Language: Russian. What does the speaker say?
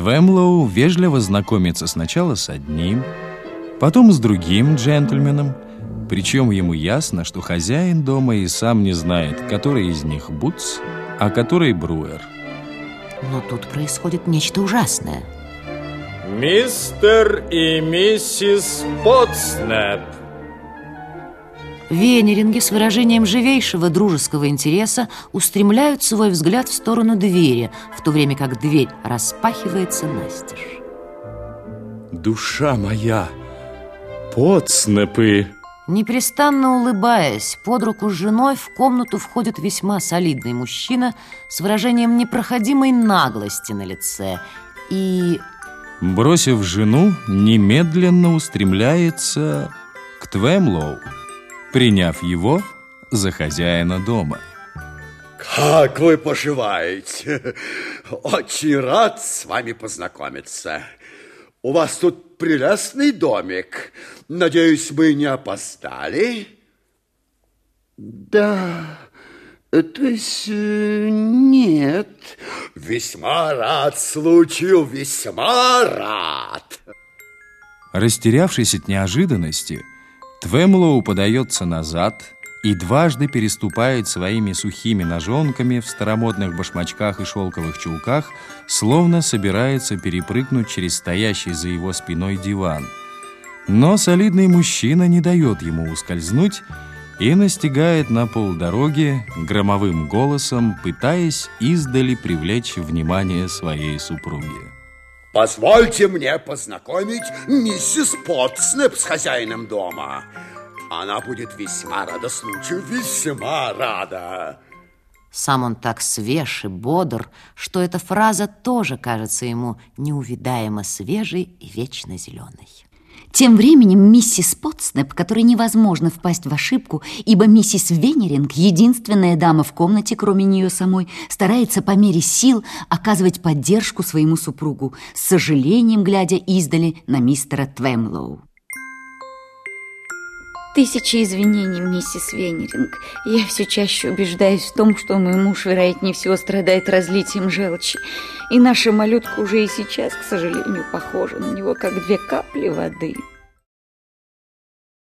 Твемлоу вежливо знакомится сначала с одним, потом с другим джентльменом, причем ему ясно, что хозяин дома и сам не знает, который из них Бутс, а который Бруер. Но тут происходит нечто ужасное. Мистер и миссис Потснеп. Венеринги с выражением живейшего дружеского интереса устремляют свой взгляд в сторону двери, в то время как дверь распахивается настежь. Душа моя, Потснепы! Непрестанно улыбаясь, под руку с женой в комнату входит весьма солидный мужчина с выражением непроходимой наглости на лице и... Бросив жену, немедленно устремляется к Твемлоу, приняв его за хозяина дома. Как вы поживаете? Очень рад с вами познакомиться. У вас тут прелестный домик. Надеюсь, вы не опоздали? Да, то есть э, нет. Весьма рад случаю, весьма рад. Растерявшись от неожиданности, Твемлоу подается назад и дважды переступает своими сухими ножонками в старомодных башмачках и шелковых чулках, словно собирается перепрыгнуть через стоящий за его спиной диван. Но солидный мужчина не дает ему ускользнуть и настигает на полдороги громовым голосом, пытаясь издали привлечь внимание своей супруги. Позвольте мне познакомить миссис Потснеп с хозяином дома. Она будет весьма рада случаю, весьма рада. Сам он так свеж и бодр, что эта фраза тоже кажется ему неувидаемо свежей и вечно зеленой. Тем временем миссис Потснеп, которой невозможно впасть в ошибку, ибо миссис Венеринг, единственная дама в комнате, кроме нее самой, старается по мере сил оказывать поддержку своему супругу, с сожалением глядя издали на мистера Твемлоу. Тысячи извинений, миссис Венеринг. Я все чаще убеждаюсь в том, что мой муж, вероятнее всего, страдает разлитием желчи. И наша малютка уже и сейчас, к сожалению, похожа на него, как две капли воды.